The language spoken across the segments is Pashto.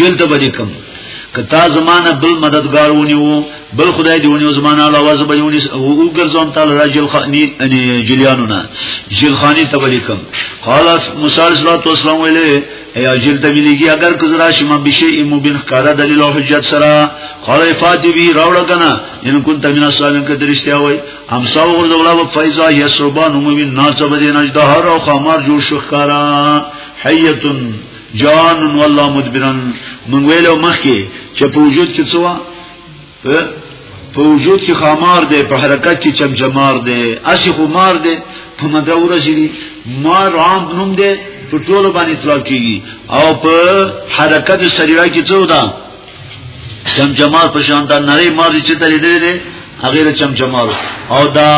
یل ته به کوم کتا زمانہ بل مددگار ونیو بل خدای دی ونیو زمانہ علاوه زب یونی او ګرځوم تعالی راجل خانی ان جلیانونا جل خانی تبلیکم قال موسی علیہ الصلوۃ والسلام ویله ای اجل ته مليږي اگر کزرا شما بشی مبین خکارا دلیل او حجت سره قال فاتی بی راوړه کنه ان كنت من الصالحین کته رښتیا وای همسا وګرځولا و فیضا یسربان مبین ناصب دین اجدهر او خمار جوړ شخکارا حیتن جان والله مدبرن من ویلو مخکې چې په وجود کې څه په وجود کې خامار دی په حرکت کې چمچمار دی اسی خو مار دی په مده ورسېږي مار عام نوم دی په ټولو باندې اطلاق کیږي او په حرکت سریعه کې څه ده چمچمار په شان دا نری مار چې ته لیدلې دي هغه له چمچمار او دا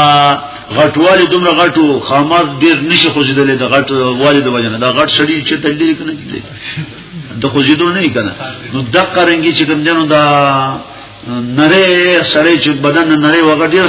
غټوالی دومره غټو خامات ډیر نشي خوځیدلې دا غټ والی د وجنه دا غټ شړی چې ته لیدلې کنه دي د خوځیدو نه کنه نو د قرنګي چې کوم جنو دا نری سړی چې بدن نری وغه ډیر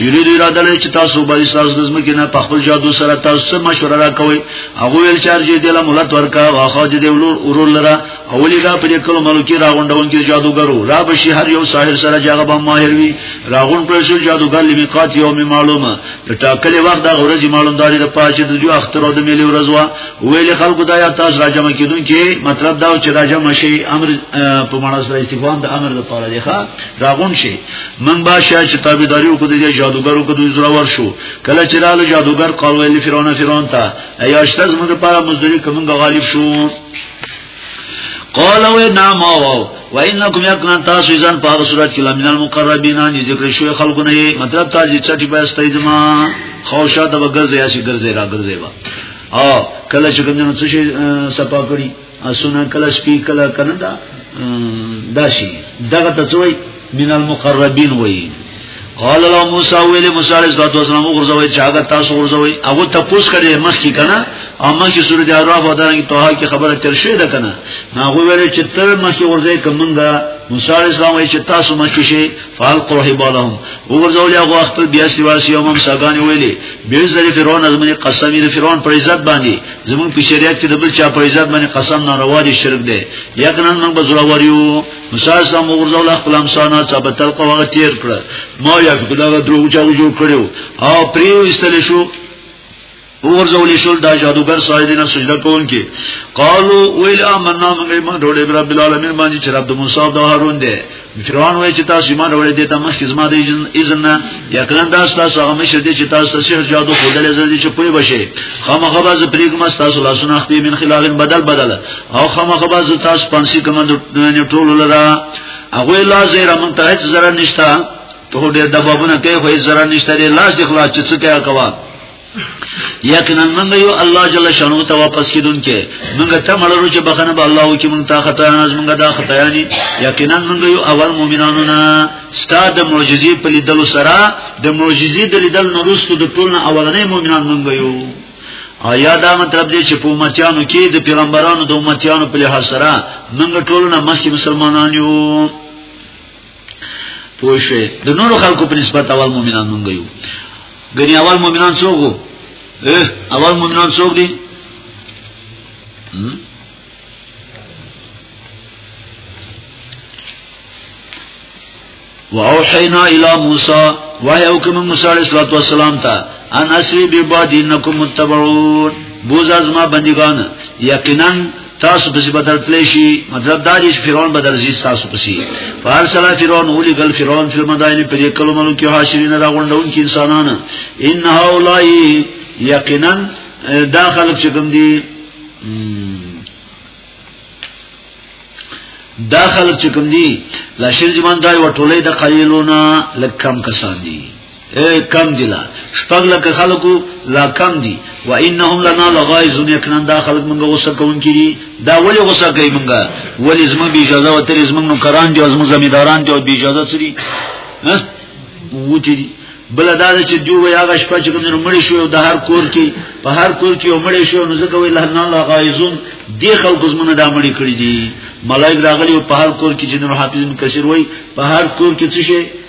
یلی دی را دلی چې تاسو به تاسو د زمکه نه په خپل جادو سره تاسو سره مشوره را کوي هغه ویل چې ارجه دله مولات ورکا واخو دې ولور اورول لره اولی را په کلو ملکی راغونډون کې جادوګرو را بشي هر یو ساحر سره جګه به ماهر وي راغون پر شو جادوګر لمیقات یوم معلومه په ټاکلې وخت د ورځې معلومداري د پاج د جو اختر او د ملي ورځ وا ویل خلکو دا یا تاسو راجم کیدون کې مطلب دا چې راجم شي امر په معنا سره استفهام د امر لپاره دی ښا راغون شي من با شای چې تابعداري وکړو د جادوګرو کو دوی زړه ور شو کله چې لاله جادوګر قال ویل فرعون فرعون ته ایاشته زموږ لپاره مزدوري کوم غالب شو قال و نام او و انکم یقنا تاسو ځان په هغه صورت کې لمن المقربین ان ذکر شو خلقونه یې مطلب تا چې چټي په استایدما خوشا د وګرځي یا شي ګرځي را ګرځي وا او کله چې کوم څه شي صفا کړی اسونه کله سپی کله کنه دا داشي دغه ته څوی من المقربین وای قال له موسی ویل موسی علیہ الصلوۃ والسلام غرزوی چې هغه تاسو غرزوی هغه تپوس کړي مخ کی کنه او مخ کی سورۃ اعراف او دغه توه کی خبره تر شوی ده کنه هغه ویل چې تر مخ کی غرزوی کومنګا موسی علیہ السلام وی چې تاسو مخ کی شي فال قرح بالهم غرزول هغه خپل بیا سیواسی او مم ساګانی ویلي به ذری فرعون ازمنه قسمی فرعون پر عزت باندې زمون په شریعت کې د بل چا په عزت باندې قسم ناروا دي شرک دی یقینا موږ به زړه وریو مثال سم وګرځول خپل امسانا چې په تل قوه تیر کړ ما یا کله درو چا جوړ کړو او پری وستل شو ورزول شول دا جادوګر سایدینه سجده کوونکې قالو ویل آمنا موږ ایمان ډول ابراهیم العالمین باندې چې رب د موسی او د هارون دی فرعون وای چې تاسو ایمان وروړي دې ته مخکې زما د اذن نه یقینا دا تاسو هغه مشر دي چې تاسو سحر جادو خودلې زړه چې پوي بشي خامخا باز پریګم تاسو لاسونه خپې من خلاف بدل بدل او خامخا باز تاسو پنسي کمند ټول لرا هغه لا زیره مونږ ته هیڅ zarar نشتا ته ډېر دبابونه کوي خو هیڅ zarar نشته لاس د خلاص چې څه کوي کوا یقینا موږ یو الله جل شانو ته واپس کیدونکې موږ ته مړو چې بخنه به الله وکي موږ ته خطا نه موږ دا خطا یاني یقینا موږ یو اول مؤمنانو نه ستاد معجزې په لیدلو سره د معجزې د لیدل نو رسو د ټولنه اولنې مؤمنان موږ یو آیا دا مطلب دی چې په امتیانو کې د پیغمبرانو د امتیانو په لحاظ سره موږ ټولنه مخکې مسلمانان یو پوه شئ د نورو خلکو په نسبت اول مؤمنان مونږ یو ګنې اول مؤمنان څوک وو اول مؤمنان څوک دي واوحینا الی موسی وای او کوم موسی علیہ الصلوۃ والسلام ته ان اسری ببادینکم متبعون بوز از ما بندگان یقینا تاسو پسې بدل تللی شي مطلب دا دی چې فرعون بدل شي تاسو پسې فار سلا فرعون ولي ګل فرعون فل مداین په دې کلو ملو کې حاشرین را غونډون کې انسانان ان هؤلاء یقینا دا خلک چې کوم دي دا خلک چې کوم دي لا شرجمان دای وټولې د قلیلونه لکم کسان دي اے کم دی لا شپږ لکه خلکو لا کم دی و انهم لنا لغایزون یقینا دا خلک موږ غوسه کوون کړي دا ولی غوسه کوي موږ ولی زمو بی اجازه وتر زمو نو کران دی زمو زمیداران دی او بی اجازه سری ها وتی دی بل دا چې جو وی هغه شپه چې کوم مړی شو د هر کور کې په هر کور کې مړی شو نو ځکه وی لهنا الله غایزون دی خلکو زمونه دا مړی کړی دي ملائک راغلی په هر کور کې جنرال حافظ کثیر وی په هر کور کې څه شي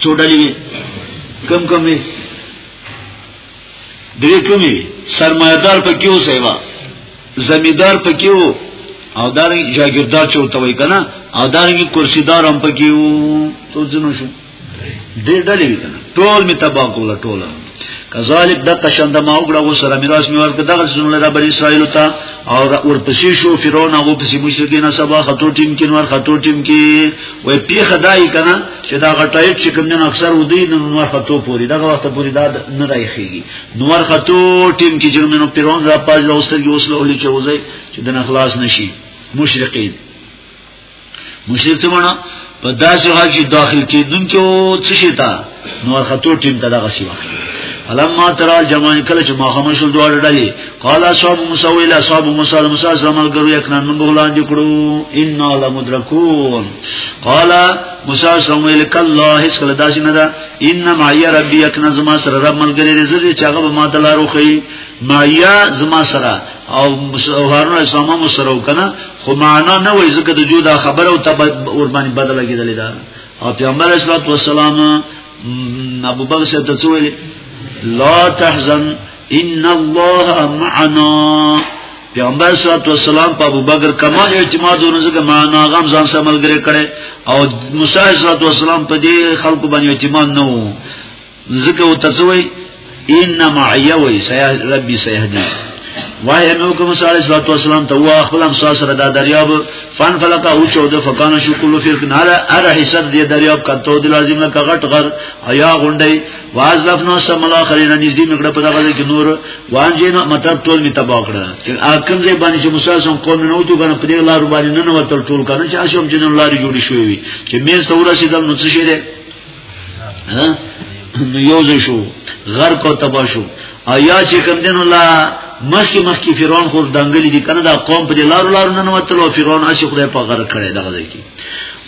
څو ډلې وي کم کم وي درې کمې سرمایدار پکې و سیوا زمیدار پکې و او دارنګ جاګیردار چوته وای کنه او دارنګ کرسیدار هم پکې و څو ځنو شو دې ډلې وي کنه ټول می تباہ کوله ټوله کذالک د قشند ما وګړه و سره میراث میور کې دغه څونه را بری اسرائیل ته او ورپسې شو فرعون هغه پسې مشرکین سبا خطو ټیم کې نور خطو ټیم کې وای پیخ دای کنه چې دا غټای چې کوم نه اکثر ودی نور خطو پوری دغه وخت پوری دا نه راخیږي نور خطو ټیم کې جرمنو فرعون را پاز اوستر کې اوسله ولې چې وځي چې د اخلاص نشي مشرکین مشرک څه معنا په داسې حال چې داخل کېدون کې او څه شي تا نو خطو ټیم ته دغه سی وخت فلما ترى الجمعان کله چې ماخه شو دوه ډلې قال اصحاب موسی ویل اصحاب موسی موسی زمل ګرو یقینا موږ ولاند کړو ان لمدرکون قال موسی سمویل کله هیڅ کله داسې نه ده ان معي ربي یقینا زما سره رب ملګری دې زړه چې هغه ما دلارو خي معي زما سره او هارون اسلام مو سره وکنه خو معنا نه وای ځکه د جو دا خبره او تب ور باندې بدله کېدلې ده او پیغمبر اسلام الله والسلام ابو بکر سره ته ویل لا تحزن ان الله معنا پیغمبر صلی الله علیه وسلم په ابو بکر کمال اعتماد ورنځګه معنا غم ځان سره ملګری کړي او موسی صلی الله علیه وسلم په دې خلکو باندې اعتماد نه وو ځکه او تاسو وای ان معي وای سیا ربي سيهدي وای نو کوم صلی الله علیه وسلم ته وا خپل هم سره دا دریاب فن فلقا او چود فکان شکل فی کنار ار حصہ دی دریاب کته د لازم نه کغټ غر حیا غونډي واز لفنو سم الاخرین نږدې مګړه په دغه کې نور وانجه نو مطلب ټول می تبا کړه چې اکم دې باندې چې موسی سم قوم نه وته کنه په دې لار باندې نه نو تل ټول کنه چې اشم جن لاري جوړی شوې وي چې مې ته ورسېدل نو څه شي نو یوز شو غرق او تبا شو او یا چې کم دین الله مخکې مخکې فرعون خو دنګلې دي کنه دا قوم په لارو لارو نه نوتلو فرعون اسی خدای په غر کړی دغه ځای کې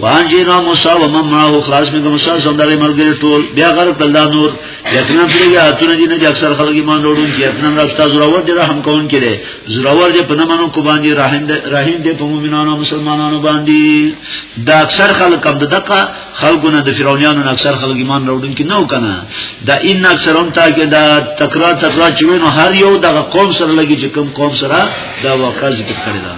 وان جی نو موسی و مم معه خلاص مې کوم سره زنده ملګری ټول بیا غر په الله نور یقینا چې یا اتونه دي نه اکثر خلک ایمان وروړي چې یقینا راستا زراور دي رحم کون کړي زراور دي په نمنو کو باندې رحم دي رحم دي په مؤمنانو مسلمانانو باندې دا اکثر خلک هم دغه خلقونه د فرعونانو نه اکثر خلک ایمان راوړونکي نه وکنه دا ان اکثرون تا کې دا تکرار تکرار چې نو هر یو دغه قوم سره لګي چې کوم قوم سره دا واقع ذکر کړی دا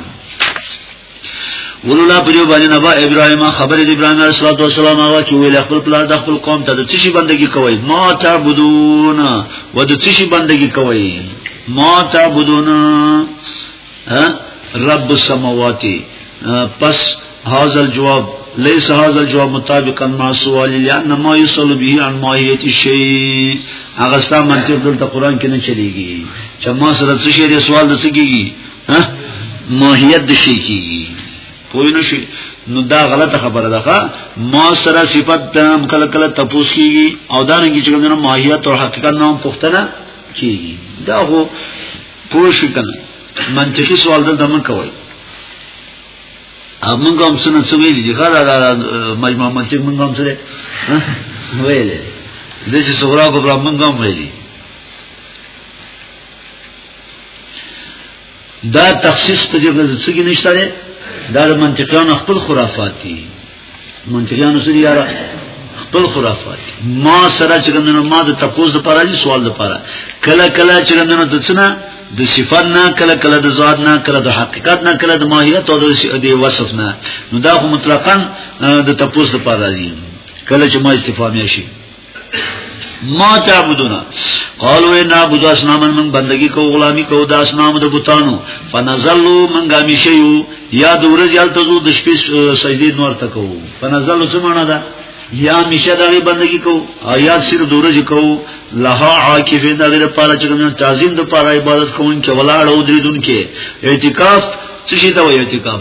ولولا پریو باندې نبا ابراهیم خبر د ابراهیم علیه السلام هغه چې ویل خپل پلار د خپل قوم ته د څه شي بندگی کوي ما تعبدون و د څه شي بندگی کوي ما تعبدون رب السماوات پس هاذا الجواب ليس هاذا الجواب مطابقا مع سوال لان ما يسال به عن ماهيه الشيء هغه ستا منطق دلته قران کې نه چلیږي چې ما سره څه شی سوال د څه کیږي ها ماهیت د شي کیږي پوه نه شي نو دا غلطه خبره ده ما سره صفت د کله کله تپوس کیږي او دا رنګي چې کوم ماهیت او حقیقت نام پښتنه کیږي دا هو پوه شو کنه منطقي سوال دلته مه کوئ موږ هم څه نه څه ویلي دي ښه دا مجموعه منطق موږ هم سره ویلې د چې صغرا کبرا موږ هم ویلي دا تخصیص په دې کې څه کې نشته دا د منطقيانو خپل خرافات دي منتریانو سره یاره خپل خرافات ما سره چې ګندنه ما د تپوز لپاره دي سوال لپاره کله کله چې ګندنه د څنګه د صفات نه کله کله د ذات نه کله د حقیقت نه کله د ماهیت او د وصف نه نو دا خو مطلقاً د تپوز لپاره دي کله چې ما استفهام شي ما تعبدون قالوا ان عبد اسنامن من بندگی کو غلامی کو د اسنام د بوتانو فنزلوا من غامیشیو یا د ورځ یال تزو د شپې سجدی نور تکو فنزلوا څه معنا ده یا میشه دغه بندگی کو آیات سر دورج کو لها عاکفین دغه پاره چې کوم تعظیم د پاره عبادت کوون کې ولاړ او دریدون کې اعتکاف څه شي دا وایي اعتکاف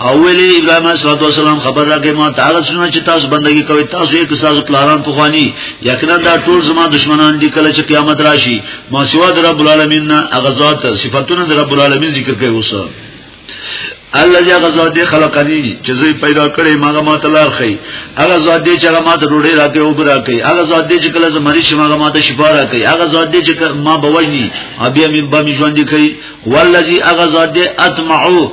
او ویلی ابراهیم علیه السلام خبر راکې ما تعالی سونه چې تاسو بندگی کوي تاسو یې تاسو پلاران په خواني یقینا دا ټول زما دشمنان دي کله چې قیامت راشي ما سوا در رب العالمین نه اغزاد صفاتونه در رب العالمین ذکر کوي اوس الله جا غزا دې خلقني چې زوی پیدا کړي ماغه ماته لار خي هغه ذات دې چې هغه ماته ډوډۍ راکې او برا کوي هغه ذات دې چې کله زمري شي ماغه ماته شفا راکې هغه ذات دې چې ما بوجني ابي امي بامي ژوند کوي والذي هغه ذات دې اطمعو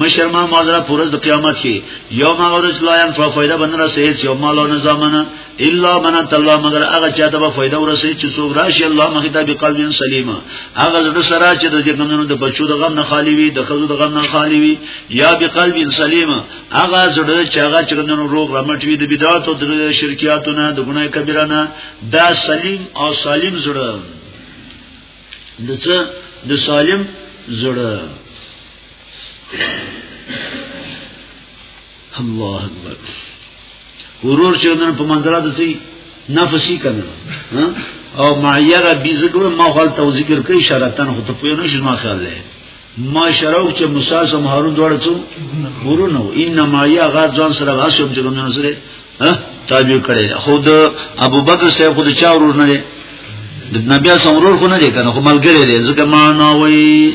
مشر ما ماجرا پورز د قیامت کې یوم اورج لا ان فایده بن رسید یوم مال او نظامنا الا من الله مگر هغه چا ته فایده ورسې چې څوک راشي الله مخ ته بقلب سلیمه هغه زړه سره چې د جنونو د بچو د غم نه خالی وي د خزو د غم نه خالی وي یا بقلب سلیمه هغه زړه چې هغه چرندونو روغ رمټ وي د بدعات او د شرکیاتو نه د ګناه کبیره نه دا سلیم او سالم زړه د څه د سالم زړه الله اکبر ورور چې نن په منځره د سي نفسي کنه او معیره بي ذکر ما خپل تو ذکر کوي شرطن خو ته پوه نه شې ما خیال لري ما شرو چې موسی سم هارون دوړ څو ورونو ان ما یا غا ځان سره غاسم چې کوم نه سره تابع کړي خود ابو بکر صاحب خود چا ورور نه دی د نبی سم ورور خو نه دی کنه خو ملګری دی ځکه معنا وایي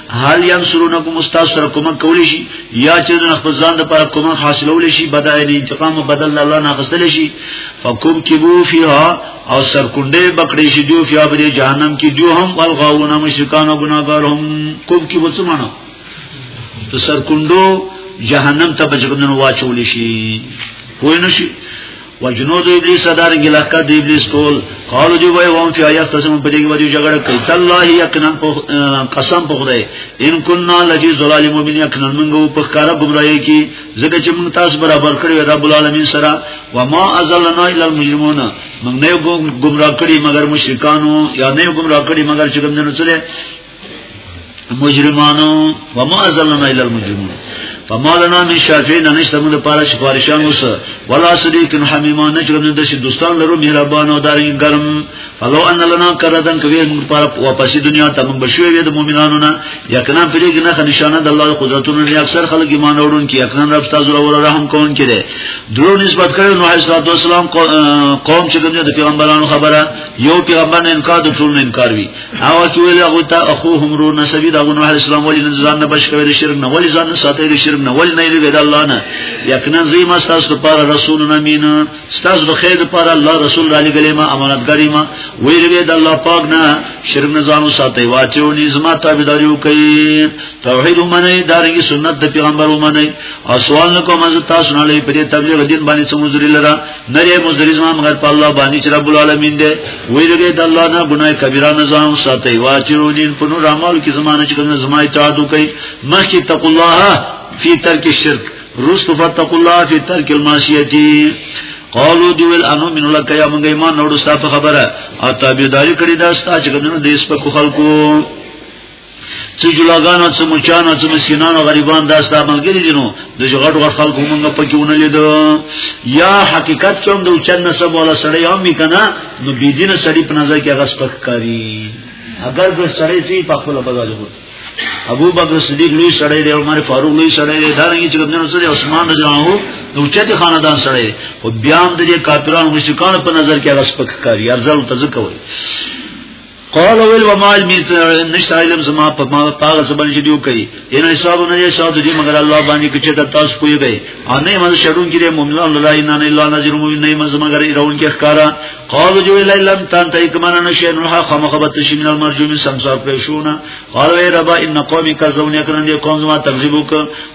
حال ينصرونکم استاد سره کومک کولی شي یا چې د خپل ځان لپاره کومک حاصلول شي بدای نه انتقام او بدل الله نه غسل شي فکم کبو فیها او سرکونډه بکړې شي دیو فیا بری جهنم کې دیو هم والغاونه مشکان او ګناګار هم کوم کې وڅمانه ته سرکونډو جهنم ته بچګندنو واچول شي وای نشي وجنود ابلیس دار ګلاخ کا دی ابلیس ټول قالو جو وای وان فی آیات تاسو په دې کې وایي جګړه کوي تالله یقینا قسم په خدای ان کنا لجی ظلال مؤمن یقینا موږ په کار گمراهی کې زګه چې موږ تاسو برابر کړی رب العالمین سره و ما ازلنا الا المجرمون موږ نه گمراه کړی مگر مشرکانو یا نه گمراه کړی مگر چې کوم نه مجرمانو وما ازلنا الى المجرمون فما لنا من شافعين نشته موږ لپاره سفارشان اوس ولا صديق حميمان نجرم د شي دوستان لرو مهربان او داري ګرم فلو ان لنا کردن کوي موږ لپاره واپسې دنیا ته موږ بشوي وي د مؤمنانو نه یقینا پرې کې نه نشانه د الله قدرتونو نه اکثر خلک ایمان وروړون کې یقینا رب تاسو له رحم کوون کې ده درو نسبت کړو نوح عليه السلام قوم چې د پیغمبرانو خبره یو پیغمبر انکار د ټول انکار وی او سویل هغه ته اخوهم رو نسبی دا غنوح اسلام ولی ځان نه بچ کوي شرک نه ولی ځان نه ساتي د شرک نه ولی نه لګي د الله نه یقینا زی ما تاسو لپاره رسول امین تاسو د خیر لپاره الله رسول علی کلمه امانتګری ما وی لګي د الله پاک نه شرک نه ځانو ساتي واچو ني زما تابعداري کوي توحید ومني دارنګي سنت د پیغمبر ومني او سوال نکوم از تاسو نه لې په دې تبلیغ دین باندې څه مزري لره نه یې مزری زما مگر په الله باندې چې رب العالمین دې ویلګې د الله نه ګناه کبیره نه ځان ساتي واچو دین په نور اعمال کې زمانه چې کوم زما اطاعت وکړي مخکې تق الله فی ترک الشرک رسل فتق الله فی ترک المعصیه قالو دی ول انو من لک یا موږ ایمان نوړو ستاسو خبره او تابعداري کړی دا ستاسو چې کوم دې سپکو خلکو څه جلاګانو څه مچانو څه مسکینانو غریبان دا ستا ملګری دي نو د جګړو غټ خلکو مونږ په کې ونه لیدو یا حقیقت کوم د چن نسب ولا سړی هم کنه نو بی دینه سړی په نظر کې غس پک کوي اگر به سړی سي په خپل بدل وو ابو بکر صدیق لوی سړی دی عمر فاروق لوی سړی دی دا رنګ چې کوم نه سره عثمان رضی الله عنه نو چته خاندان سړی دی خو بیا هم د کافرانو مشرکان په نظر کې غس پک کوي ارزل تزکوي قال ویل و مال می نشته علم زما په ما پاغه سبن چې دیو کوي ان حساب نه یې شاو دې مگر الله باندې کې چې تاسو کوی به ان نه مز شرون کې مؤمن الله ان نه الله نظر مؤمن نه مز مگر ایرون کې ښکارا قال جو الا لم تنتهي کما نشئ نوح خامخبت شي من المرجوم سمسار پرشونه قالوا يا رب ان قومي كذبوني كرن دي قوم زما تکذیب وک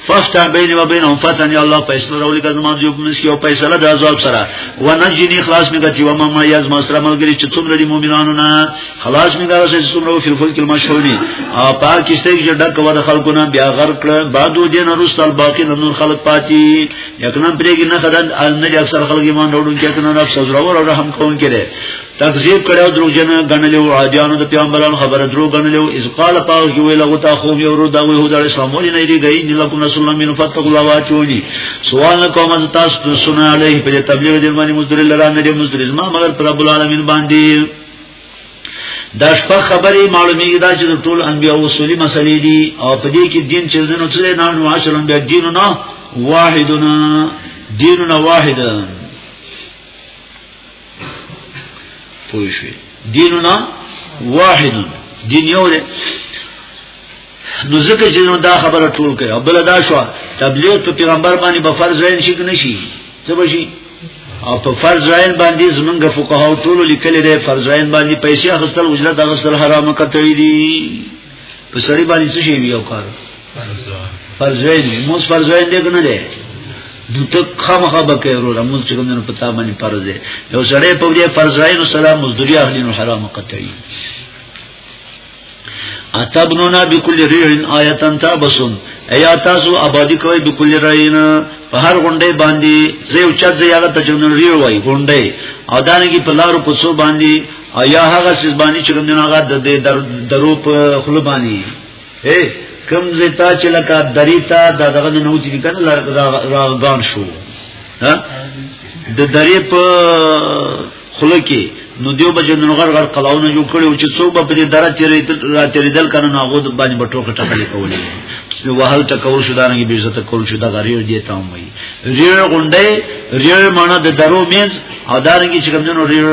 فافتح بيني وبينهم فتن يا الله فیصله راولي که زما جو مس کیو فیصله د عذاب سره ونجني خلاص میګه چې وما ما یز ما سره ملګری چې څومره دي مؤمنانو نه خلاص میګه راځي چې څومره فی فلک المشهونی او پاک کیسته کې ډک و د خلکو نه بیا غر کړ بعدو دین رسل باقی نور خلک پاتې یکنن پرېګ نه خدای نه اکثر خلک ایمان وروړي چې کنه نفس زرور او رحم کوونکې تکذیب کړو دروغجن غنلو عادیانو د پیغمبرانو خبره درو غنلو اذ قال پاو جو ویل غو تا خو یو رو دا وی هدا اسلام ولې نه دی گئی ان لکم رسول الله من فتق الله واچونی سوال کوم از تاسو سنا علیه په تبلیغ د باندې مزدور لرا نه دی مزدور ما مگر پر رب العالمین باندې دا شپه خبرې معلومیږي دا چې د ټول انبیا او رسولي مسلې دي او په دې کې دین چې دنو څه نه نو عاشر انبیا دینونه واحدنا دینونه واحدنا پوه شئ دیننا واحد دین یو دی نو ځکه چې دا خبره ټول کوي او بل دا شو تبلیغ په پیغمبر باندې به فرض عین شي کنه شي څه بشي او په فرض عین باندې زمونږ فقها ټول لیکل دي فرض عین باندې پیسې اخستل اجرت اخستل حرام کتوي دي په سړی باندې څه شي یو کار فرض عین موس فرض عین دی کنه دی نو ته خامخا به کې وروره موږ چې کوم نه پتا باندې فرض دی یو سړی په دې فرض عین او سلام مزدوری اهلین حرام قطعی اتبنونا بكل ريح آیه تنتبسون ایا تاسو آبادی کوي بكل ريح په هر غونډې باندې زیو چت زیاغه تجنن ریو وای غونډې او دانګي په لارو کوڅو باندې ایا هغه سزبانی چې کوم هغه د دې درو په خلبانی هي کوم زتا چې لکه دریتا د دغه نه نوتی کنه راغان شو ها د درې په خله کې نو دیو بجې نن غر غر قلاونه جوړ کړي او چې څو په دې دره چیرې را چیرې دل کنه نو غو باندې بټو کټه کړی کولې نو وهل ټکول شو دانګي به عزت کول شو دا غریو دې تام وي ریو غونډه ریو معنی د درو میز او دانګي چې کوم نو ریو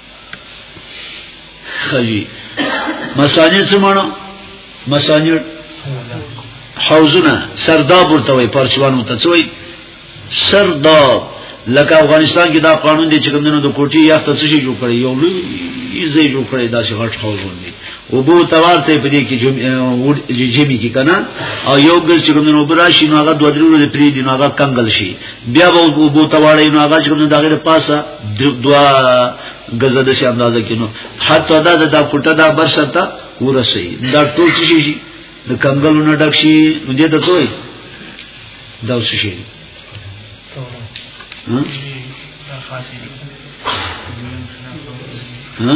خجی مسانی څه مانو مسانی حوزونه سرداب ورته وای پرچوان ورته څه وای سرداب لکه افغانستان کې دا قانون دی چې کومنو د کوټي یا ته څه جوړ کړي یو لوی یزه جوړ کړي دا چې غټ حوز دی او بو توار ته په دې کې جمی کې کنه او یو ګل چې کومنو براشي نو هغه دوه درو د پری دی نو هغه کنګل شي بیا به وبو تواړی نو هغه چې کوم دغه پاسه دوا غزه د شي اندازه کینو حتی دا د کوټه دا برسته ورسي دا ټول څه شي د کنګلو نه ډک شي نو دې ته کوی دا څه شي ها ها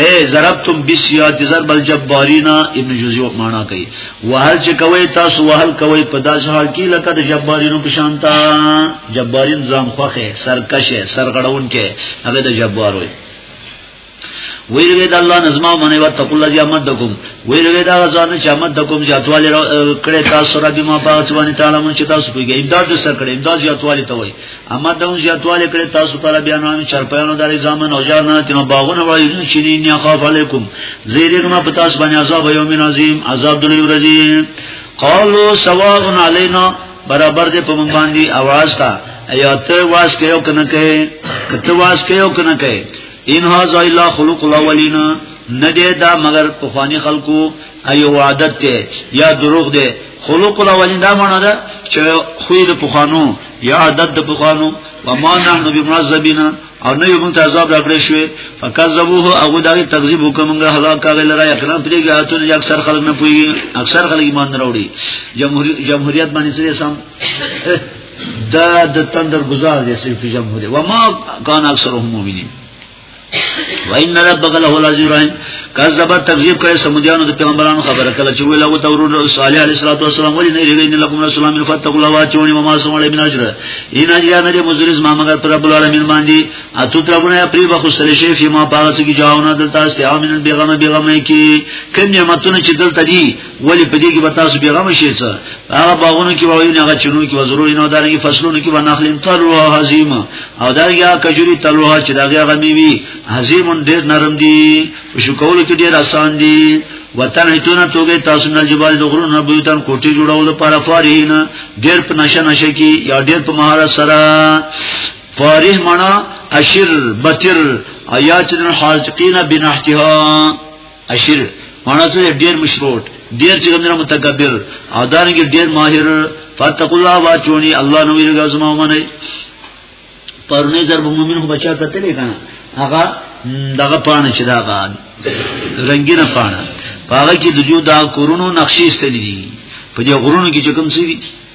اے ضربتم بسیات ضرب الجبارین ابن جوزی او معنا کوي وهل چې کوي تاسو وهل کوي په داس حال کې لکه د جبارینو په شان تا جبارین ځان خوخه سرکشه سرغړون کې هغه د جبار وي ویل وی د الله نظم او منی وتقوا الذی امدکم ویل وی دا ځان چې امدکم جاتواله کړه تاسو را دي ما پاڅ باندې تعالی مون چې تاسو پیږي امداد سره کړه امداد جاتواله ته وایي اما دون زیاتواله کړی تاسو پر بیانانو چرپیانو دلی زامن او جارنا تینو باغونه وایو چې نه نه خاف علیکم زیرغنا په تاسو باندې عذاب یوم عظیم عذاب دلی ورځي قالو سواغن علینا برابر دې په مونږ باندې आवाज تا ایا ته واس کيو کنه کې کته واس کيو کنه کې ان هاذا الا خلق الاولین نه دې دا مگر په فانی خلقو ایو عادت ته یا دروغ ده خلق الاولین دا معنا ده چې خوې د پخوانو یا عادت د پخوانو و ما نحن بمعذبین او نه یو مونږ عذاب راکړې شوې فکذبوه هغه دغه تکذیب وکمنګه هلاک کاغه لرا اقرام پرې غاتو یا اکثر خلک نه پوي اکثر خلک ایمان نه وروړي جمهوریت جمهوریت باندې سره سم دا د تندر گزار دي سې په جمهوریت و ما کان اکثرهم مؤمنین وان ربک له العزیز الرحیم کذب تکذیب کړي سمجانو د پیغمبرانو خبره کله چې ویل او تورون صالح علیه الصلاه والسلام ولې نه لري نه لکم رسول الله فتقوا الله واچونی ما سمول ابن اجر ان اجر نه مزرز ما مگر پر رب العالمین باندې اتو ترونه پری بخو سره شی فی ما پاس کی جاونه دلته استعامل بیغم بیغم کی کم نعمتونه چې دلته دي ولی په دې کې به تاسو بیغم شئ څه هغه باغونو کې وایي نه غچونو کې وزرو نه دارنګي فصلونو کې بنخلین تلوا هزیمه او دا یا کجوري تلوا چې دا هغه میوي هزیمون ډیر نرم دي شو کول کې ډیر آسان دي وطن ایتونه توګه تاسو نه جبال د غرونو نه بوتان کوټي جوړول لپاره فارین ډیر په نشه نشه کې یا ډیر په مهارت سره فارح منا اشر بتر آیات حاجقین بنحتها اشیر معنا څه ډیر مشروط ډیر چې کومره متکبر او دانګي ډیر ماهر فتق الله واچونی الله نو یې غزما ومني پرونه ضرب مومن خو بچا کته لې کنه هغه دغه پانه چې دا غان رنگینه پانه هغه کې د جو دا کورونو نقشې استلې دي په دې غرونو کې چې کوم څه دي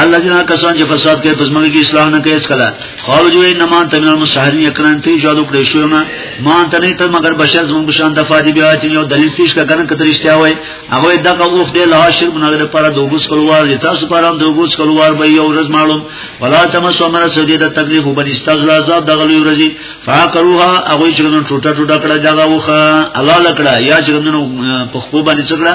الله جنا کسان چې فساد کوي پس موږ کې اصلاح نه کوي اسکلا خالو جو انما انت من المسحرين یقینا ته جادو کړی شو نه ما ته نه ته مگر بشر زمون بشان د فادي بیا چې یو دلیل پیش کړه کتر اشتیا وای هغه دغه اوف دی لا شرک نه لري پر دوګوس کولوار دي تاسو پر هم دوګوس کولوار به یو ورځ معلوم ولا تمسو مر سودی د تکلیف وبن استغلا عذاب دغه لوی ورځي فاقروها هغه چې نن ټوټه ټوټه کړه دغه وخه الله لکړه یا چې نن په خو باندې څکړه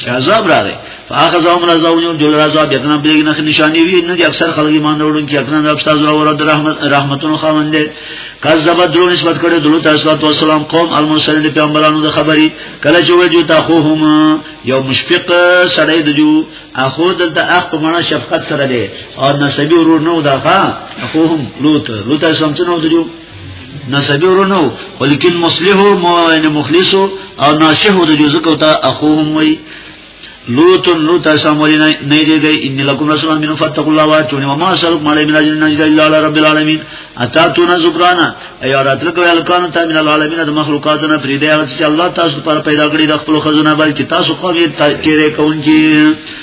چې عذاب راغی فاخذهم العذاب یوم جل عذاب یتنا بیگ نه نشانی وی نه چې اکثر خلک ایمان وروړي چې اپنا رب تاسو را ورته رحمت رحمتونو خوند کذب درو نسبت کړي درو تاسو ته سلام قوم المرسلین پیغمبرانو د خبري کله چې وجو تا خو هم یو مشفق سړی دجو اخو دلته اخ په معنا شفقت سره دی او نسبی ورور نو دا ښا اخو هم لوط لوط سمڅنو دجو نسبی ورنو ولیکن مصلح مو یعنی مخلص او ناصح د جزء کوتا اخوهم وی لوط لوط سامولین نه دیږي ان لکم رسول من فتقوا الله واتوني وما سرق مال من اجل نجد الا على رب العالمين اتاتون ذکرانا ايو راتل کو الکان ته من العالمین د مخلوقات نه فریده چې الله تاسو پر پیدا کړی د خپل خزونه بلکې تاسو قوم یې تیرې کوونکی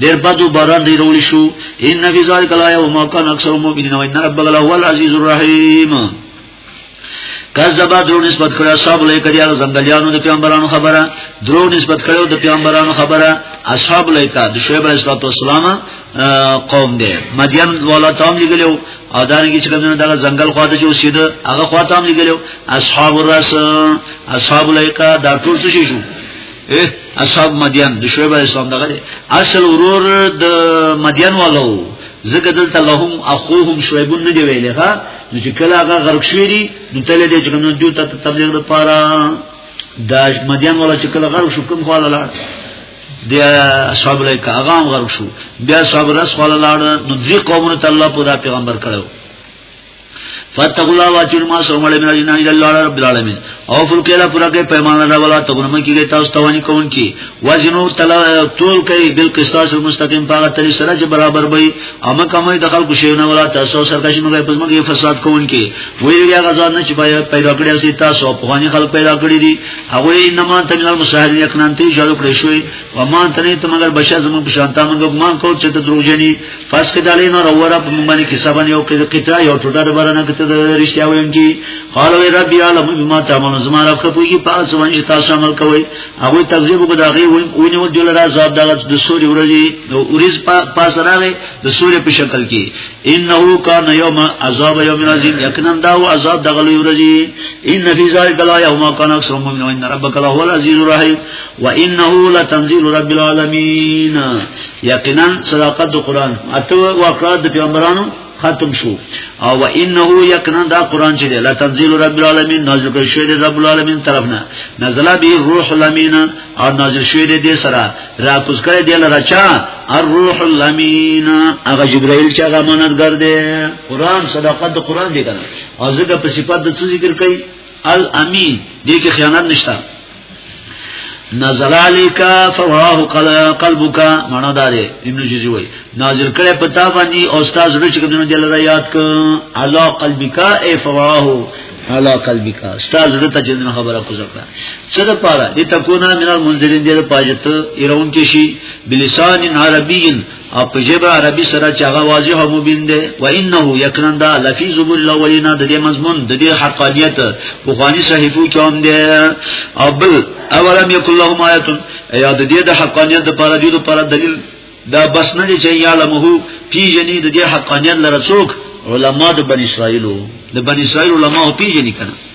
ډیر بدو باران دی رولی شو ان فی ذلک لا یوم کان اکثر مؤمنین و ان ربک لهو العزیز الرحیم کذبا درو نسبت کړه اصحاب لای کړي هغه زندلیانو د پیغمبرانو خبره درو نسبت کړه د پیغمبرانو خبره اصحاب لای کا د شعیب علیه السلام قوم دی مدین والا تام لګلو او دانګي چې کومه دغه ځنګل خواته چې اوسید هغه خواته هم لګلو اصحاب الرس اصحاب لای کا دا ټول څه شو اصحاب مدین د شعیب علی السلام دغه اصل ورور د مدین والو زګه دلته لهم اخوهم شعیب نه دی ویلې ها نو چې کله هغه غرق شوی دی نو تل دې چې کوم دوی ته تبلیغ لپاره د مدین والا چې کله غرق شو کوم خواله لاړ د اصحاب له کاغه غرق شو بیا صبر اس خواله لاړ نو دې قومونو ته الله په دا پیغمبر کړو فتقوا الله واجر ما سو مړ نه نه الا الله رب العالمین او فل کلا پورا کې پیمانه را ولا ته ګنمه کیږي تاسو توانی کون کی وزنو تل تول کوي بل قصاص مستقیم پاغه تل سره چې برابر وي اما کمه د خلکو شی نه ولا تاسو سره کښې موږ پزما کې فساد کون کی وی یا غزاد نه چې پیدا کړی سي تاسو افغاني خلک پیدا کړی دي هغه انما تنل المساهل یقنان ته جوړ کړی شوی و ما تنه ته مگر بشر زمو په شانتا موږ ګمان کو چې ته دروژنی پس کې دالې نو وروره په مونږ باندې کیسه باندې او کې قطعه یو ټوټه د بارنه کته د رښتیا ویم کی قال وی رب عالم بما تعمل زما رب کوي په پاس باندې تاسو عمل کوي هغه تکذیب کو داغه وی او نو دل را عذاب دغه د سوري ورځي د اوریز پاس راغې د سوري په شکل کې انه کان یوم عذاب یوم عظیم یقینا دا او عذاب دغه ورځي ان فی ذلک لا یوم کان اکثر مؤمنین ربک الله هو العزیز الرحیم وانه لتنزيل رب العالمين یقینا صداقت د قران اته واقعات د پیغمبرانو ختم شو او وانه یقینا دا قران چې لا تنزيل رب العالمين نازل کړی شوی دی رب العالمین طرفنا نزل به روح الامین او نازل شوی دی سره را کوز کړی دی لره چا الروح الامین هغه جبرائیل چې هغه مونږګر دی قران صداقت د قران دی کنه او زګه په صفات د څه ذکر کوي الامین دې کې خیانت نشته نزل علیکا فواه قلبک معنا دا دی ابن جزی وای نازل کړه پتا باندې او استاد زړه چې کوم دل را یاد ک علا قلبک ای فواه علا قلبک استاد زړه ته جن خبره کو زکړه څه د پاره دې تکونا من المنذرین دې پاجت ایرون کې شي بلسان عربی او په جبه عربي سره چې هغه واضح او مبین دی و انه یقینا دا لفی زبور الاولین د دې مضمون د دې حقانیت په خواني صحیفو کې هم دی او بل اولم یکل لهم آیت یا د دې د حقانیت لپاره د لپاره دلیل دا بس نه دی چې یعلمه پی جنې د دې حقانیت لره څوک علما د بنی اسرائیلو د بنی اسرائیل علما او پی جنې کنه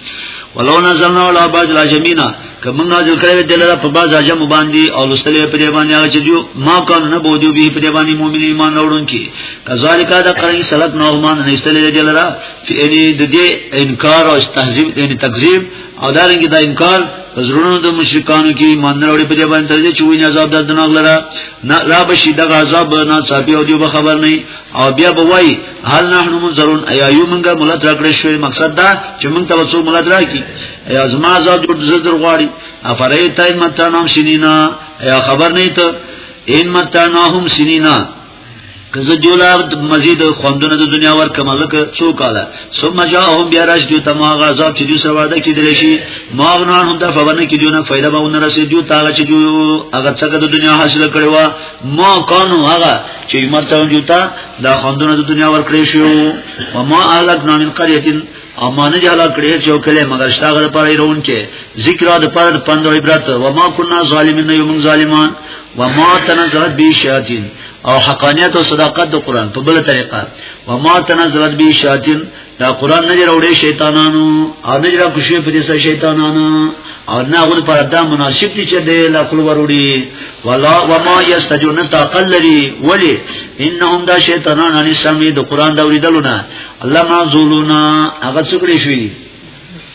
ولو نزلنا على بعض العجمين کمن نازل کړی دی لره په بعض عجم باندې او لستلې په دی باندې هغه چې جو ما کان نه بودیو به په دی باندې مؤمن ایمان اورونکي کذالک دا قرین سلط نو مان نه استلې دی لره چې یعنی د دې انکار او تهذیب یعنی تکذیب او دا رنګ دا انکار زرونو د مشرکانو کې ایمان نه وروړي په دی باندې چې ویني عذاب دردناک لره نه را بشي دغه عذاب نه صاحب او دی به خبر نه او بیا به وای هل نحن منظرون ایا یو منګه مولات راکړې شوې مقصد دا چې موږ ته وڅو مولات راکی ایا زما زاد جوړ زړه غواړي افرای تای متا نام سینینا ایا خبر نه ته ان متا ناهم سینینا کزه دیولا مزید خوندونه د دنیا ور کمالک څو کاله ثم جاءهم بیا راش دیو تما غذاب چې دوی سره وعده کیدل شي ما غنان هم د فبنه کې دیونه فائدہ به ونرسې دیو تاغه چې دیو هغه څنګه د دنیا حاصل کړو ما کانو هغه چې مرته جوتا دا خوندونه د دنیا ورکړې شو او ما الک نو من قريه او ما نه جلا کړې چې یو کله مگر شتاغه لپاره ایرون کې ذکر د پر د پند او عبرت و ما كنا ظالمین یوم ظالمان و ما تنزلت به شیاطین او حقانیت او صداقت د قران په بل طریقه و ما تنزلت به شیاطین دا قران نه جوړې شیطانانو او نه جوړه کوشي په دې سره شیطانانو او نه غوډ پر دا مناسب دي چې د لخل وروړي ولا وما یستجون تاقل لري ولی انهم دا شیطانان ان سمې د قران دا وریدلونه الله ما زولونا هغه څوکړي شوی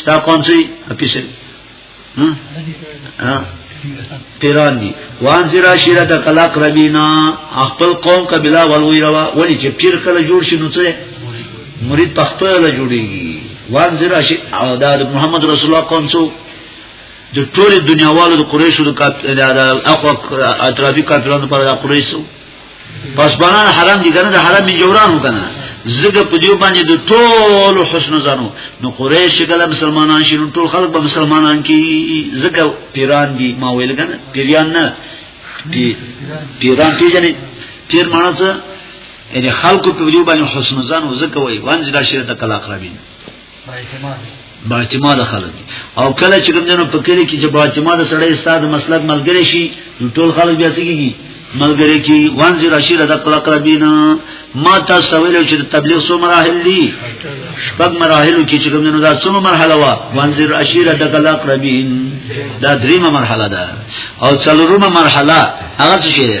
ستا قوم څه اپیسه ها پیران دي وان زرا شیره د قلق ربینا خپل قوم قبیله ولوی روا ولی چې پیر کله جوړ شي نو څه مرید په خپل جوړیږي وان زرا شی او دا محمد رسول الله قوم څو د ټول دنیاوالو د قریشو د اقوا اطرافي کافرانو پر قریشو پس بنان حرام دي کنه د حرام من جورانو کنه زګه په دیو باندې د ټول حسن زانو نو قریش کله مسلمانان شي ټول خلک به مسلمانان کی زګه پیران دي ما ویل کنه پیران نه پی پیران پیجنې پیر معنی څه یعنی خلکو په دیو باندې حسن زانو زګه وای وانځ دا شرط کلا قربین باعتماد خلک او کله چې کوم جنو په کلی کې چې باعتماد سړی استاد مسلک ملګری شي ټول خلک بیا څه کیږي ملګری کی وانزل اشیر د قلقربین ما تاسو ویل چې تبلیغ سو مراحل دي شپږ مراحل کې چې کوم نه دا څو مرحله وا وانزل اشیر د قلقربین دا دریمه مرحله ده او څلورمه مرحله هغه څه شي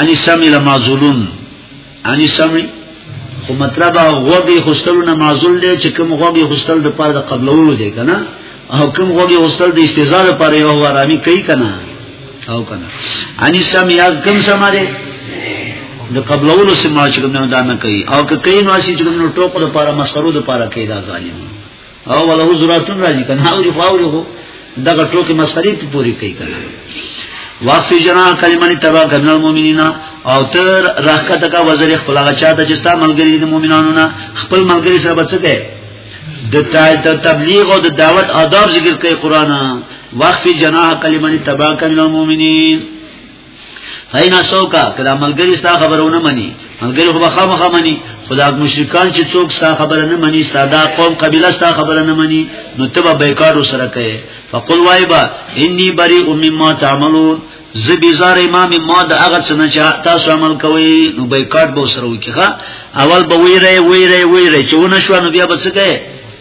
انی سمع لمازولون انی سمع خو مطلب غوږی خوستلو نه معذول دی چې کوم غوږی خوستل د پاره د قبلولو دی کنه او کوم غوږی خوستل د استزاد لپاره یو ورانی کوي کنه او کنه انی سم یا کوم سم دی د قبلولو سم ما چې کوم نه دا نه کوي او که کوي نو شي چې کوم ټوکو د پاره مسرو د پاره کوي دا ظالم او ولا حضراتون راځي کنه او فاوري هو دغه ټوکې مسخري په پوری کوي کنه واقفی جنا کلمه تبا کرنا المؤمنین او تر راکت کا وزر خپل هغه چاته چې ستا ملګری د مؤمنانو نه خپل ملګری سره بچته د تبلیغ او د دعوت آداب ذکر کوي قران واقفی جنا کلمه تبا کرنا المؤمنین فینا سوکا کله ملګری ستا خبرونه مني ملګری خو به خامخا مني خدا مشرکان چې څوک ستا خبره نه مني ستا دا قوم قبيله ستا خبره نه مني نو ته به بیکار سره کوي فقل وایبا انی بری مما تعملون زبی زار امام ما د هغه څنګه چې تاسو عمل کوي نو بیکار به سره وکړه اول به ویره ویره ویره چې ونه شو نو بیا به څه کوي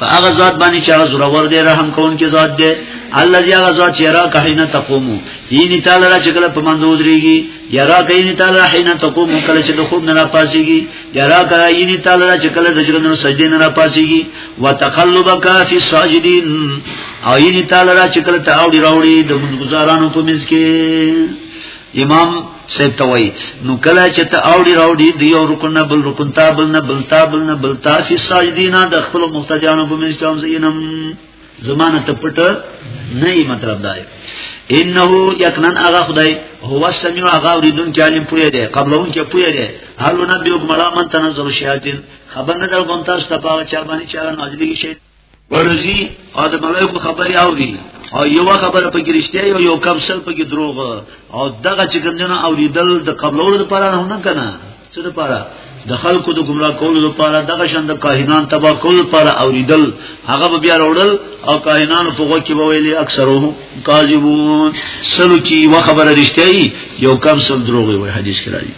فاغه ذات باندې چې هغه زورور دی رحم کون کې ذات دی الذي هغه ذات چې را کحینه تقومو یی تعالی را چې کله په منځ ودرېږي یا را کین تعالی حینه تقومو کله چې د خوب نه را پاسيږي یا را کین تعالی را چې کله د جرن سجدې نه را پاسيږي وتقلبک فی الساجدین او یی تعالی را چې کله ته اوړي راوړي د منځګزارانو په منځ کې امام صاحب ته وای نو کله چې ته اوړي راوړي دی او رکن نه بل رکن تا بل نه بل تا بل نه بل تا فی ساجدینا د خپل مختجانو په منځ کې هم زینم زمانه ته پټ نه مطلب دی انه یقنن اغا خدای هو سمیع اغا اوریدون کې علم پوی دی قبلون کې پوی دی هر نبی او ملامن تنزل شیاطین خبر نه درګم تاسو ته پاو چا باندې چا نازلې شي ورزي او د ملایکو خبري اوري او یو خبره په ګرشته یو یو کم شل په کې دروغ او دغه چې ګندنه اوریدل د قبلولو لپاره نه نه کنه څه لپاره د خلکو د ګمراه کولو لپاره دغه شند کاهنان تبا کول لپاره اوریدل هغه به بیا وړل او کاهنان په غو کې به ویلي اکثره کاذبون سلو کی و خبره رښتیا یو کم سل دروغ وي حدیث کې راځي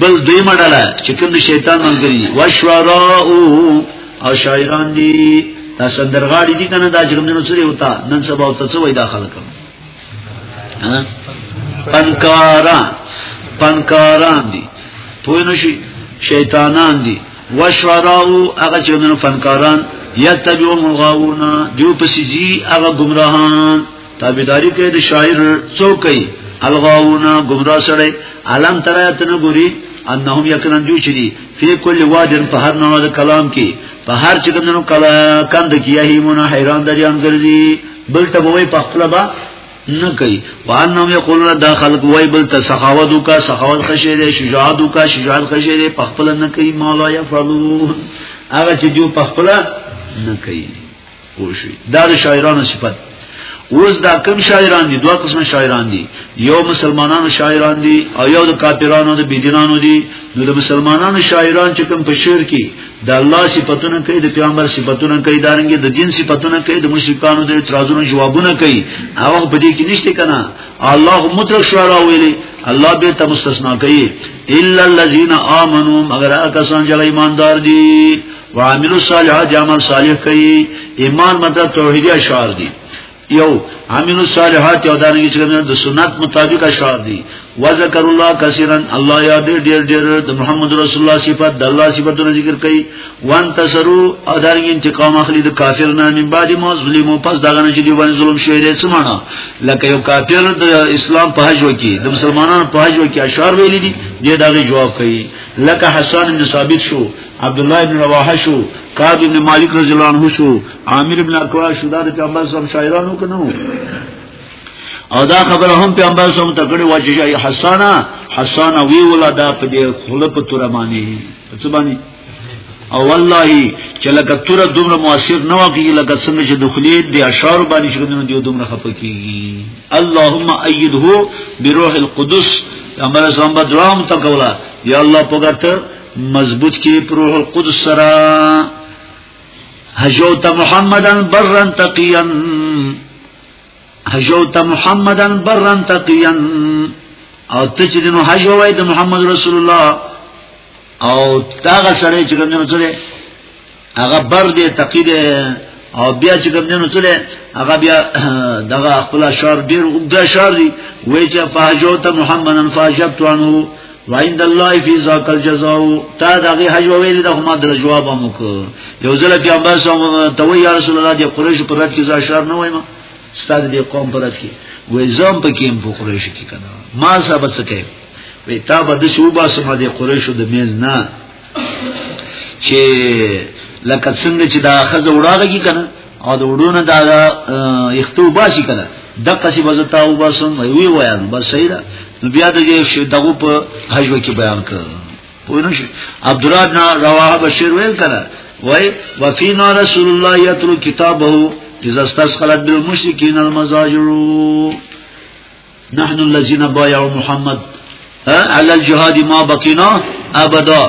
بل دوی مډاله چې کوم د شیطان ملګری وشورا او شاعران دي دا سندرغاړي دي کنه دا جرمنو سره وتا نن سبا او تاسو وای دا خلک ها پنکارا پنکاران دي پوه نشي شیطانان دي وشورا او هغه جرمنو فنکاران یتبعون غاونا دیو پسیزی هغه گمراهان تابعداري کوي د شاعر څوک کوي الغاونا گمراه سره علم ترایت نه ګوري انهم یکنن جو چدي فی کل وادن په هر نوع د کلام کې په هر چې کومو کلا کند کیه هیمونه حیران دریان ګرځي بل ته وای په خپل با نه کوي وانهم یقولون دا خلق وای بل ته سخاوت وکا سخاوت خشه دي شجاعت وکا شجاعت خشه دي په خپل نه کوي مولا یفعلون هغه چې جو په خپل نه کوي پوښي دا د شاعرانو صفت اوس دا کم شاعران دي دوه قسم شاعران دي یو مسلمانانو شاعران دي او یو د کافرانو د بيدینانو دي نو د مسلمانانو شاعران چې کوم په شعر کې د الله صفاتونه کوي د پیغمبر صفاتونه کوي دارنګ د دین صفاتونه کوي د مشرکانو د اعتراضونو جوابونه کوي هغه په دې کې نشته کنه الله مطلق شعرا ویلي الله به ته مستثنا کوي الا الذين امنوا مگر هغه کسان چې ایماندار دي وعملوا الصالحات عمل صالح کوي ایمان مطلب توحیدی اشعار دي یو عامل الصالحات یو دانګي چې د سنت مطابق اشعار دي وذكر الله كثيرا الله یاد ډیر ډیر د محمد رسول الله صفات د الله صفاتونه ذکر کوي وان تسرو او دانګي انتقام اخلي د کافر نه من بعد ما ظلم او پس داغه نه چې دی باندې ظلم شوی دی څه معنا لکه یو کافر د اسلام په حج وکي د مسلمانانو په حج وکي اشعار ویلي دي دې داغي جواب کوي لکه حسن بن ثابت شو عبد الله بن رواحه شو کعب بن مالک رضی الله عنه شو عامر بن اکوا شو دا د پیغمبر صلی الله شاعرانو کنه او دا خبره هم پیغمبر صلی الله تکړه واجه حسانا حسانا وی ولا دا په دې خلق تر معنی څه باندې او والله چې لکه تر دومره موثر نه واقعي لکه څنګه چې دخلي د اشعار باندې شګندنه دی دومره خپکیږي اللهم ايده بروح القدس امر اسلام بدرام تکولا یا الله پګټ مضبوط کی پروح القدس سرا حجوت محمدا برا تقیا حجوت محمدا برا تقیا او ته چې دنو حج وای د محمد رسول الله او تاغه سره چې کوم نه هغه بر دې تقید او بیا چې کوم دینو چلے هغه بیا دغه خپل شعر ډیر وګد شعر دی وای چې فاجوت محمدن فاجبت عنه وعند الله فی ذاک الجزاء تا دغه حج ویل د ما در جواب موک یو ځل کې عباس ته وی یا رسول الله د قریش پر رات کې شعر نه وایم ستاد دې قوم پر رات کې وې زم په کې په قریش کې کنه ما صاحب څه کوي وې تا به د شوبا سم د قریش د میز نه چې لکه څنګه چې دا خزه وړاږي کی کنه او د وړونه دا یختو باسي کنه د قصې بزتا او باسم وی ویان بس صحیح ده نو بیا د شی دغه په حجو کې بیان کړ پوه نه شي عبد الله بن رواه بشیر ویل کړه وای وفینا رسول الله یتلو کتابه اذا استسخلت بالمشرکین المزاجر نحن الذين بايعوا محمد على الجهاد ما بقينا ابدا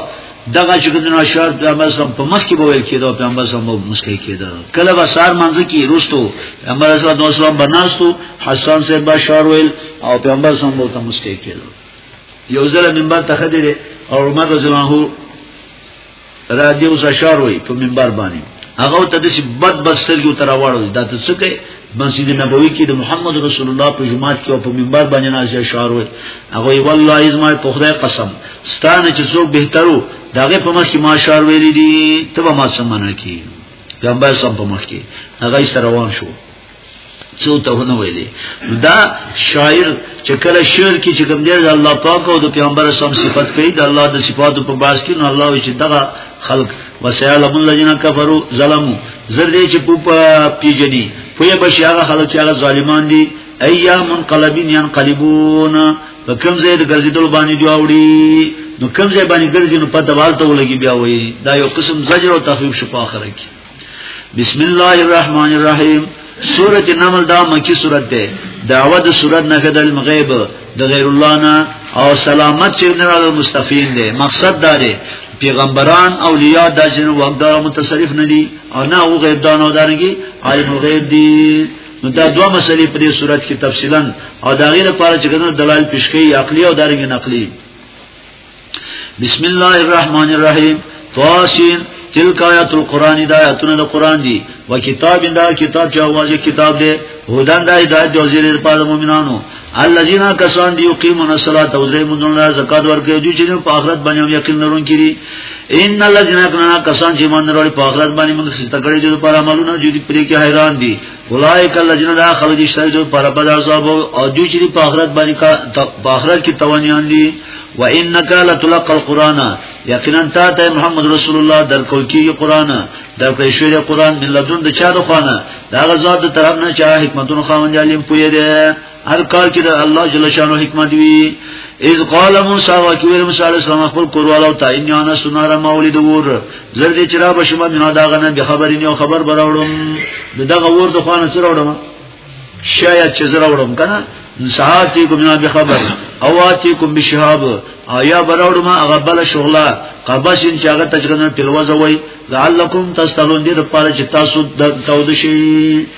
دغه چې کدن اشار پیغمبر سم په مخ کې بویل کېدو پیغمبر سم مو مسکی کېدو کله به سار منځ کې روستو پیغمبر صلی الله علیه وسلم بناستو حسن سے بشار ویل او پیغمبر سم مو ته مسکی کېدو یو ځل منبر ته خدره او عمر رضی الله عنه را دیو زشار وي په منبر باندې هغه ته د بد بد سترګو تر واړو دا ته څه کوي مسجد نبوي کې د محمد رسول الله په جماعت کې او په منبر باندې نازل شعار وي هغه والله ازما په خدای قسم ستانه چې څوک بهترو داغه په مخ کې ما شعار ویل دي ته به ما سمانه کی پیغمبر سم په مخ کې هغه سره روان شو څو ته ونه ویلې دا شاعر چې کله شعر کې چې کوم دی الله پاک او د پیغمبر سم صفت کوي د الله د صفاتو په باس کې نو الله چې دغه خلق وسيعلم الذين كفروا ظلموا زر دې چې په پیجنې په یو بشي هغه خلک چې هغه ظالمان دي ايام منقلبين ينقلبون په کوم ځای د ګرځیدل باندې دی اوړي نو کوم ځای باندې ګرځي نو په دوالته ولګي بیا وایي دا یو قسم زجر او تخویب شپه اخره کې بسم الله الرحمن الرحیم سورۃ النمل دا مکی سورۃ ده دعوه د سورۃ نه کده المغیب د غیر الله نه او سلامت چې نه راغلی مستفین ده مقصد دا ده پیغمبران اولیاء د جن وقدار متصرف نه دي او نه او غیب دانو دانګي عالم غیب دي نو دا دوه مسلې په دې صورت کې تفصیلا او دا غیر لپاره چې ګنو دلایل پیش کوي عقلي او دارنګ نقلي بسم الله الرحمن الرحیم طاسین تلک آیات القرآن دا آیاتونه دا قرآن دی و کتاب دا کتاب چا واجه کتاب دی هدن دا هدایت دی وزیر پاد مومنانو الذين كسان دي يقيمون الصلاه ويؤتون الزكاه زکات ورکړي دوی چې په آخرت باندې یقین لرون کړي ان الذين كنا كسان چې مان لري په آخرت باندې موږ ستکړې دي په عملونو چې دې پرې کې حیران دي اولائک الذین لا خلق اشتروا پر بد عذاب او دوی چې په آخرت باندې کا په آخرت کې توانیان دي و انک لتلقى القرآن یقینا تا ته محمد رسول الله در کول کیږي قرآن در په شوی قرآن ملتون د چا د خوانه دا غزاد طرف نه چا حکمتونو خاوند علم پوی دی هر کال چې د الله جل شانو حکمت وي اذ قال موسی وکیل موسی علیہ السلام خپل کوروالو ته ان انا سنار مولد ور زر دې چرا بشما بنا داغه نه به خبرې نه خبر براوړم دغه ور د خوانه سره وړم شاید چې زرا وړم کنه ساعتی کوم نه به خبر او آتی کوم بشهاب آیا براوړ ما هغه بل شغله قبشن چې هغه تجربه تلوازه وای لعلکم تستلون دې لپاره چې تاسو د تودشي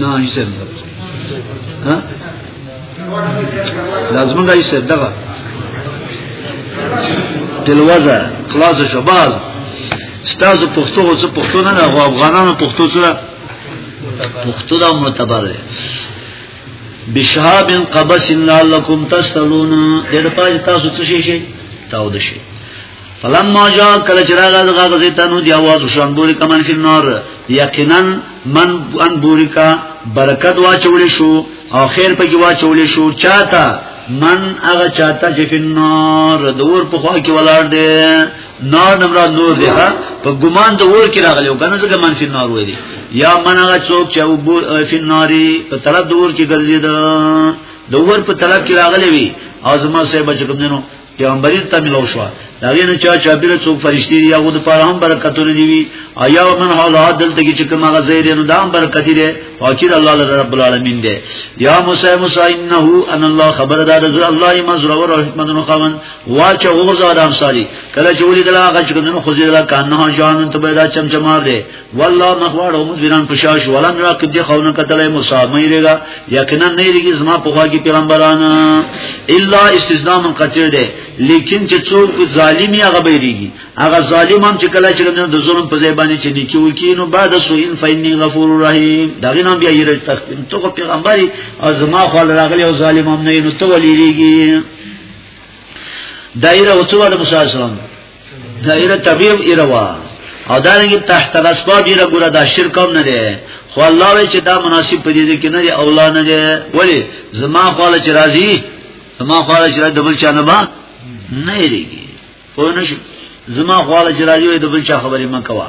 نه یې سم ده ها لازم غي سم دغه دلوازه خلاص شو باز ستاسو پښتو او څه پښتو نه غو افغانانو پښتو سره پښتو دا معتبر دی بشهاب قبس لعلکم تسلون دغه پاج تاسو څه شي تاو دشي فلما جاء کله چې راغله دغه غزې ته نو دی आवाज شان بوري کمن فی النار یقینا من ان بوري کا برکت واچول شو او خیر پکې واچول شو چاته من هغه چاته چې فی النار دور په خوا کې ولاړ دی نار نمرا نور دی ها په ګمان د ور کې راغلی او کنه څنګه من فی النار وې دی یا من هغه څوک چې او فی الناری په طرف دور کې ګرځیدا دور په طرف کې راغلی وي او زما سه بچ کوم نو پیغمبرین ته ملو شو دا غینه چا چا بیر څو فرشتي دی هغه د پاره هم برکتونه دی وی ایا من حالا دلته کې چې کوم هغه زیر نو دا هم برکت دی او چې الله رب العالمین دی یا موسی موسی انه ان الله خبر دا رسول الله مزر او رحمت نو خوان واچ او غزا د امثالی کله چې ولید هغه چې کوم خو زیرا کانه جان ته پیدا چمچمار دی والله مخواړو مزبران پشاش ولم راکب دی خونه کتلې مصاب مې رګا یقینا نه رګي زما په خوا کې پیغمبران الا استثناء من قطر دی لیکن چې څوک ظالمي هغه به رګي هغه ظالم هم چې کله چې د ظلم په ځای باندې چې نیکی وکي نو بعد سو ان فینی غفور رحیم دا غي نام بیا یې رج تخت ته پیغمبري او زما خو راغلی او ظالم هم نه نو ته ولې رګي دایره وڅواله موسی اسلام دا ایره طبیب ایره وا او دا رنګ تحت الاسباب ایره ګره دا شرک هم نه دی خو الله وی چې دا مناسب په دې کې نه دی او الله نه دی ولی زما خاله چې راضی زما خاله چې د بل چا نه با نه یریږي خو نه شي زما خاله چې راضی وي د بل چا خبرې مکوا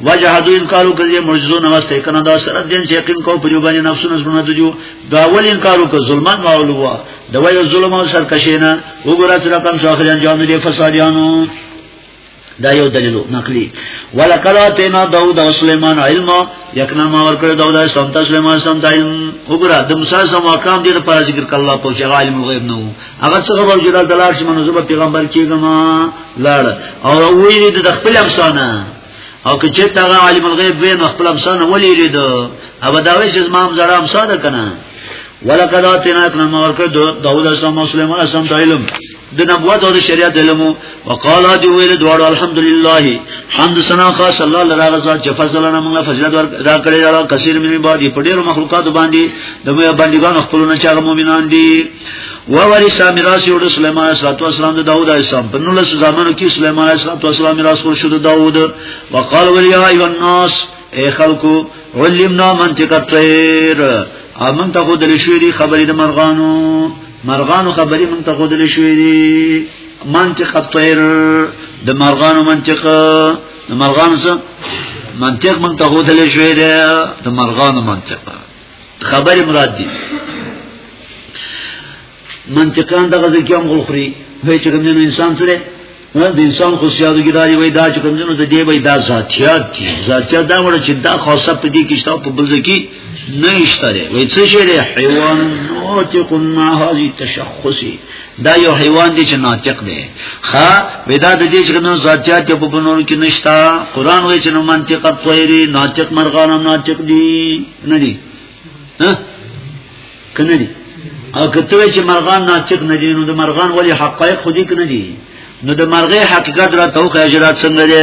وجهدوا انکارو کوي معجزو نه واسطه کنه دا سره دین چې یقین کو پریو باندې نفسونه زړونه دجو دا ول انکارو کو ظلمات مولوا دا وی ظلم او سرکشینا وګوره چې رقم شو اخر انجام دي فسادیانو دا یو دلیل نقلی ولقد اتینا داوود او سليمان علم یکنا ما ورکړ داوود او سمتا سليمان سمتا علم وګوره د موسی سم احکام دې پر ذکر کړه الله پوښ عالم الغیب نو هغه څه خبر جوړه دلار شي منو زما پیغمبر کېږم لاړ او ویری د خپل افسانه او که چې تاغه عالم الغیب وین خپل امسان ولی لید او داوی چې امام زړه امسا ده کنه ولقد اتینا کنا مور کړ داوود اسلام او سليمان اسلام د علم د نبوت او د شریعت علم او قال دی ویل دوړ الحمدلله حمد سنا خاص الله لرا غزا چې فضلنا موږ فضیلت ور را کړی دا کثیر مې باندې په ډیرو مخلوقات باندې د مې باندې ګان خپلونه چا مؤمنان دي و ورث میراث یو د سليمان عليه السلام د داوود عليه السلام په نولس زمانو کې سليمان عليه السلام میراث ور شو د داوود وقال ولیا ای الناس اے خلکو علمنا منطق الطير امن ته خود لشي دي خبرې د مرغانو مرغانو خبرې من ته خود لشي دي منطق الطير د مرغانو منطق د مرغانو څه منطق من ته خود لشي دي د مرغانو منطق خبر مراد دي منطقان دغه ځکه هم غلخري وای چې کوم انسان سره د انسان خو سیادو کې داري وای دا چې کوم جنو د دې وای دا ذاتيات دي ذاتيات دا وړه چې دا خاصه په دې کې شته په بل ځکه نه اشتره وای څه شی دی حیوان نوتق ما هذه تشخصي دا یو حیوان دی چې ناطق دی ها ودا د دې چې نو ذاتيات په بنور کې نشتا قران وایي چې نو منطق طویری ناطق مرغان هم ناطق دي نه دي ها کنه دي او کته چې مرغان ناطق نه دي نو د مرغان ولی حقایق خودي کنه دي نو د مرغې حقیقت را توخه اجرات څنګه دي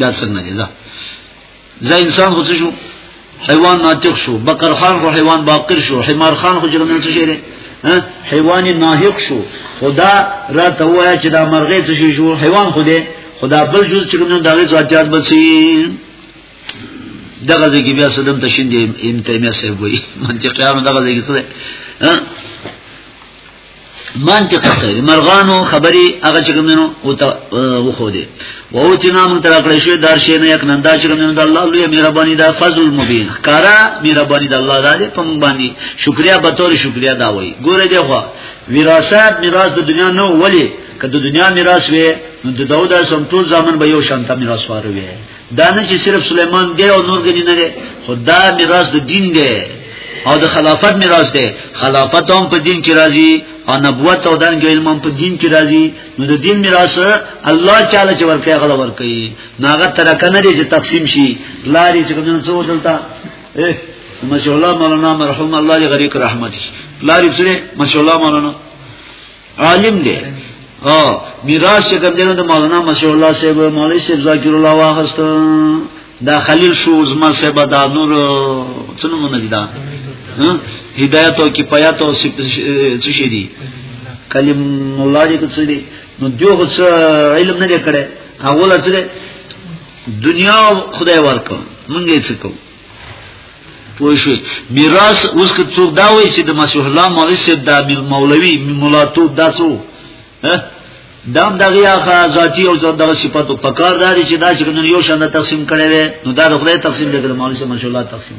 دا څنګه دي دا زه انسان خو شو حیوان ناطق شو بکر خان خو حیوان باقر شو حمار خان خو جرمن څه شي حیوان ناحق شو خدا را ته وای چې دا مرغې څه شي شو حیوان خو دې خدا بل جز چې کوم دغه ذاتيات بچي دغه ځکه بیا صدم تشین دی امتیمه سه وي منطقيانو دغه ځکه څه منطق کوي مرغانو خبري هغه چې کومنو او ته وخو دي وو چې نام تر کړې شوی دار شي نه یک نندا چې کومنو د الله لوی مهرباني دا فضل مبین خارا مهرباني د الله دې په موږ باندې شکریا به تور شکریا دا وای ګوره دی خو وراثت میراث د دنیا نو ولی که د دنیا میراث وي نو د داوود سم ټول ځامن به یو شانته میراث واره وي دا نه چې صرف سليمان دی او نور غني نه دی خدا میراث د دین دی او د خلافت میراث دی خلافت هم په دین کې راځي او نبوت او دنګ علم هم په دین کې راځي نو د دین میراث الله تعالی چې ورکه غل ورکي ناغه ترکه نه دی چې تقسیم شي لاري چې کوم څه ودلتا ماشاء الله مولانا مرحوم الله دې غریق رحمت شي لاري چې ماشاء الله مولانا عالم دی ها میراث چې کوم دینو د مولانا مسیح الله صاحب مولوی صاحب ذکر الله واخست دا خلیل شو عظما صاحب دا نور څنګه مونږ دي دا هدایت او کفایت او څه شي دي کلم الله دې څه دي نو دیو څه علم نه کړي هغه لته دنیا خدای ورکړ مونږ یې څه کوو پوه شو میراث اوس که څوک دا وایي چې د مسیح الله مولوی صاحب دا مولوی مولاتو دا څو دا هم دغه هغه ذاتی او دغه صفاتو په کار داري چې دا چې نن یو شان تقسیم کړي وي نو دا د خدای تقسیم دی د مولوی صاحب مسیح الله تقسیم